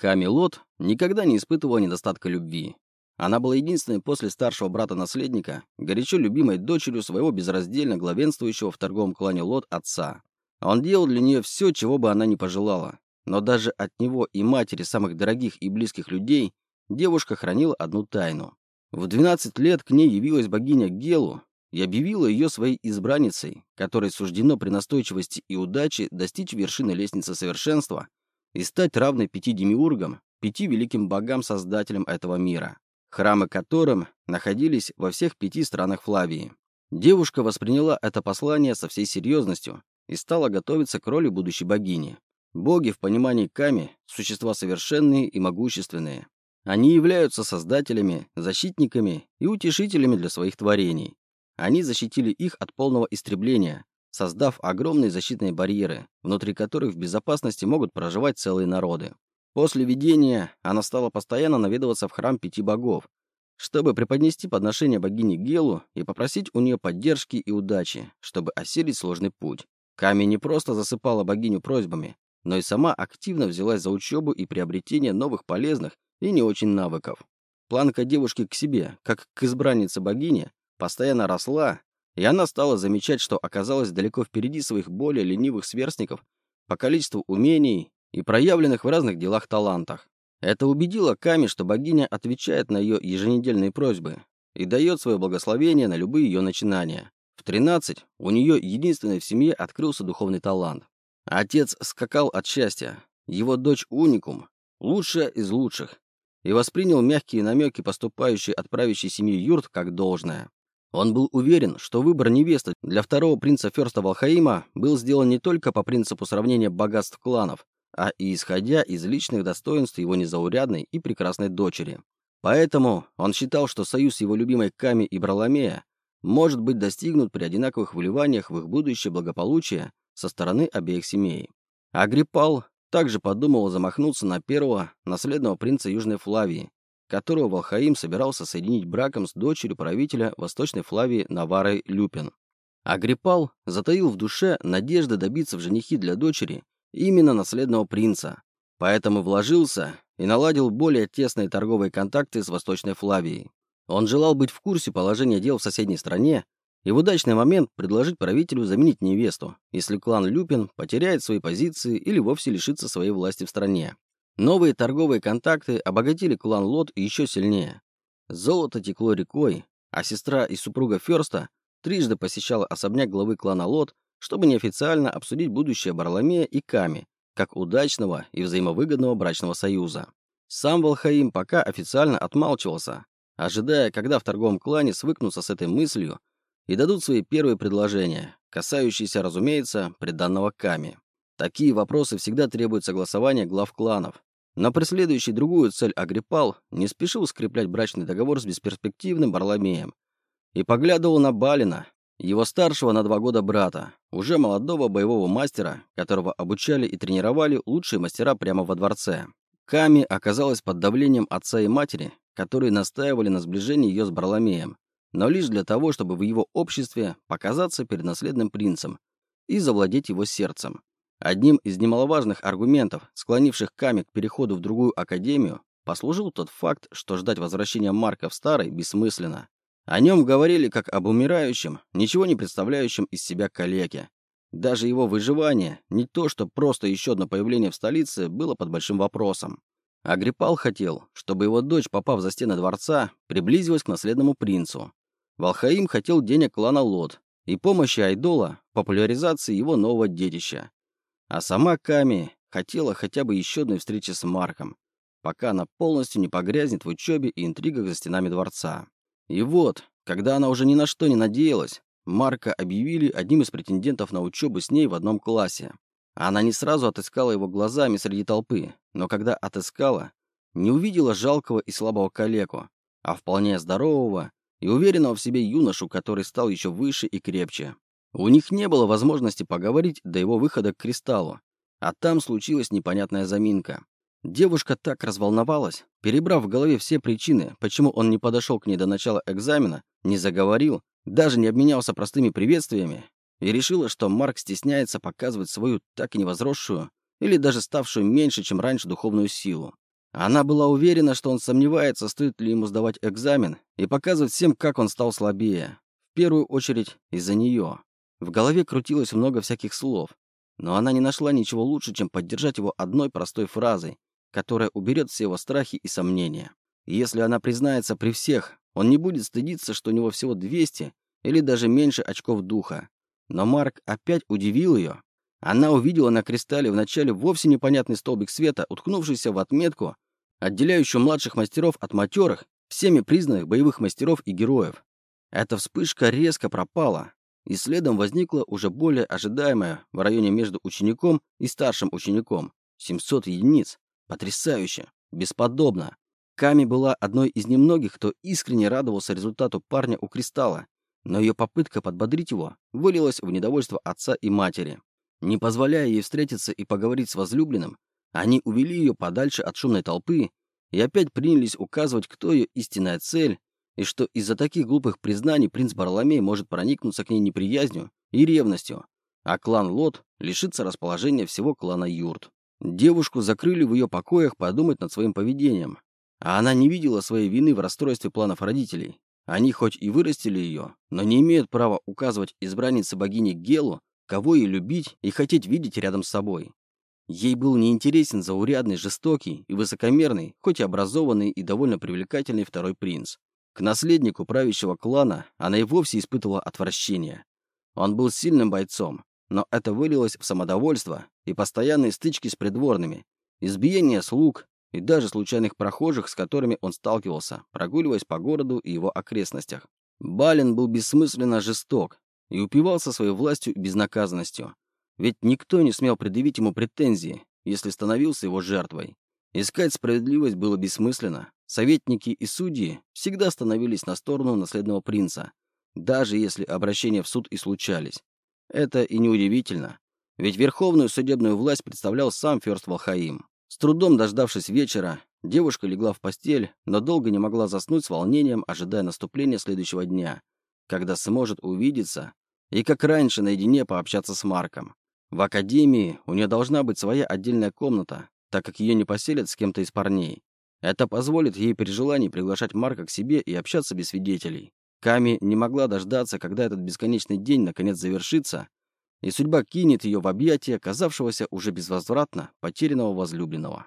Камелот никогда не испытывала недостатка любви. Она была единственной после старшего брата-наследника, горячо любимой дочерью своего безраздельно главенствующего в торговом клане Лот отца. Он делал для нее все, чего бы она ни пожелала. Но даже от него и матери самых дорогих и близких людей девушка хранила одну тайну. В 12 лет к ней явилась богиня Гелу и объявила ее своей избранницей, которой суждено при настойчивости и удаче достичь вершины лестницы совершенства и стать равной пяти демиургам, пяти великим богам-создателям этого мира, храмы которым находились во всех пяти странах Флавии. Девушка восприняла это послание со всей серьезностью и стала готовиться к роли будущей богини. Боги в понимании Ками – существа совершенные и могущественные. Они являются создателями, защитниками и утешителями для своих творений. Они защитили их от полного истребления, создав огромные защитные барьеры, внутри которых в безопасности могут проживать целые народы. После видения она стала постоянно наведываться в храм пяти богов, чтобы преподнести подношение богине Гелу и попросить у нее поддержки и удачи, чтобы осилить сложный путь. Ками не просто засыпала богиню просьбами, но и сама активно взялась за учебу и приобретение новых полезных и не очень навыков. Планка девушки к себе, как к избраннице богини, постоянно росла, и она стала замечать, что оказалась далеко впереди своих более ленивых сверстников по количеству умений и проявленных в разных делах талантах. Это убедило Ками, что богиня отвечает на ее еженедельные просьбы и дает свое благословение на любые ее начинания. В 13 у нее единственной в семье открылся духовный талант. Отец скакал от счастья. Его дочь Уникум, лучшая из лучших, и воспринял мягкие намеки, поступающие от правящей семьи Юрт, как должное. Он был уверен, что выбор невесты для второго принца Ферста Валхаима был сделан не только по принципу сравнения богатств кланов, а и исходя из личных достоинств его незаурядной и прекрасной дочери. Поэтому он считал, что союз его любимой Ками и Браламея может быть достигнут при одинаковых вливаниях в их будущее благополучие со стороны обеих семей. Агриппал также подумал замахнуться на первого наследного принца Южной Флавии, которого Валхаим собирался соединить браком с дочерью правителя Восточной Флавии Наварой Люпин. Агриппал затаил в душе надежды добиться в женихи для дочери именно наследного принца, поэтому вложился и наладил более тесные торговые контакты с Восточной Флавией. Он желал быть в курсе положения дел в соседней стране и в удачный момент предложить правителю заменить невесту, если клан Люпин потеряет свои позиции или вовсе лишится своей власти в стране. Новые торговые контакты обогатили клан Лот еще сильнее. Золото текло рекой, а сестра и супруга Ферста трижды посещала особняк главы клана Лот, чтобы неофициально обсудить будущее Барломея и Ками, как удачного и взаимовыгодного брачного союза. Сам Волхаим пока официально отмалчивался, ожидая, когда в торговом клане свыкнутся с этой мыслью и дадут свои первые предложения, касающиеся, разумеется, приданного Ками. Такие вопросы всегда требуют согласования глав кланов, но преследующий другую цель Агриппал не спешил скреплять брачный договор с бесперспективным Барламеем и поглядывал на Балина, его старшего на два года брата, уже молодого боевого мастера, которого обучали и тренировали лучшие мастера прямо во дворце. Ками оказалась под давлением отца и матери, которые настаивали на сближении ее с Барламеем, но лишь для того, чтобы в его обществе показаться перед наследным принцем и завладеть его сердцем. Одним из немаловажных аргументов, склонивших Ками к переходу в другую академию, послужил тот факт, что ждать возвращения Марка в старой бессмысленно. О нем говорили как об умирающем, ничего не представляющем из себя калеке. Даже его выживание, не то что просто еще одно появление в столице, было под большим вопросом. Агриппал хотел, чтобы его дочь, попав за стены дворца, приблизилась к наследному принцу. Валхаим хотел денег клана Лот и помощи Айдола в популяризации его нового детища. А сама Ками хотела хотя бы еще одной встречи с Марком, пока она полностью не погрязнет в учебе и интригах за стенами дворца. И вот, когда она уже ни на что не надеялась, Марка объявили одним из претендентов на учебу с ней в одном классе. Она не сразу отыскала его глазами среди толпы, но когда отыскала, не увидела жалкого и слабого калеку, а вполне здорового и уверенного в себе юношу, который стал еще выше и крепче. У них не было возможности поговорить до его выхода к кристаллу, а там случилась непонятная заминка. Девушка так разволновалась, перебрав в голове все причины, почему он не подошел к ней до начала экзамена, не заговорил, даже не обменялся простыми приветствиями, и решила, что Марк стесняется показывать свою так и не возросшую или даже ставшую меньше, чем раньше, духовную силу. Она была уверена, что он сомневается, стоит ли ему сдавать экзамен, и показывать всем, как он стал слабее. В первую очередь из-за нее. В голове крутилось много всяких слов, но она не нашла ничего лучше, чем поддержать его одной простой фразой, которая уберет все его страхи и сомнения. Если она признается при всех, он не будет стыдиться, что у него всего 200 или даже меньше очков духа. Но Марк опять удивил ее. Она увидела на кристалле вначале вовсе непонятный столбик света, уткнувшийся в отметку, отделяющую младших мастеров от матерых, всеми признанных боевых мастеров и героев. Эта вспышка резко пропала, и следом возникла уже более ожидаемая в районе между учеником и старшим учеником. 700 единиц. Потрясающе. Бесподобно. Ками была одной из немногих, кто искренне радовался результату парня у кристалла, но ее попытка подбодрить его вылилась в недовольство отца и матери. Не позволяя ей встретиться и поговорить с возлюбленным, они увели ее подальше от шумной толпы и опять принялись указывать, кто ее истинная цель, и что из-за таких глупых признаний принц Барломей может проникнуться к ней неприязнью и ревностью, а клан Лот лишится расположения всего клана Юрт. Девушку закрыли в ее покоях подумать над своим поведением, а она не видела своей вины в расстройстве планов родителей. Они хоть и вырастили ее, но не имеют права указывать избраннице богини Гелу, кого ей любить и хотеть видеть рядом с собой. Ей был неинтересен заурядный, жестокий и высокомерный, хоть и образованный и довольно привлекательный второй принц. К наследнику правящего клана она и вовсе испытывала отвращение. Он был сильным бойцом, но это вылилось в самодовольство и постоянные стычки с придворными, избиение слуг и даже случайных прохожих, с которыми он сталкивался, прогуливаясь по городу и его окрестностях. Балин был бессмысленно жесток и упивался своей властью и безнаказанностью. Ведь никто не смел предъявить ему претензии, если становился его жертвой. Искать справедливость было бессмысленно. Советники и судьи всегда становились на сторону наследного принца, даже если обращения в суд и случались. Это и неудивительно, ведь верховную судебную власть представлял сам Ферст Валхаим. С трудом дождавшись вечера, девушка легла в постель, но долго не могла заснуть с волнением, ожидая наступления следующего дня, когда сможет увидеться и, как раньше, наедине пообщаться с Марком. В академии у нее должна быть своя отдельная комната, так как ее не поселят с кем-то из парней. Это позволит ей при желании приглашать Марка к себе и общаться без свидетелей. Ками не могла дождаться, когда этот бесконечный день наконец завершится, и судьба кинет ее в объятия казавшегося уже безвозвратно потерянного возлюбленного.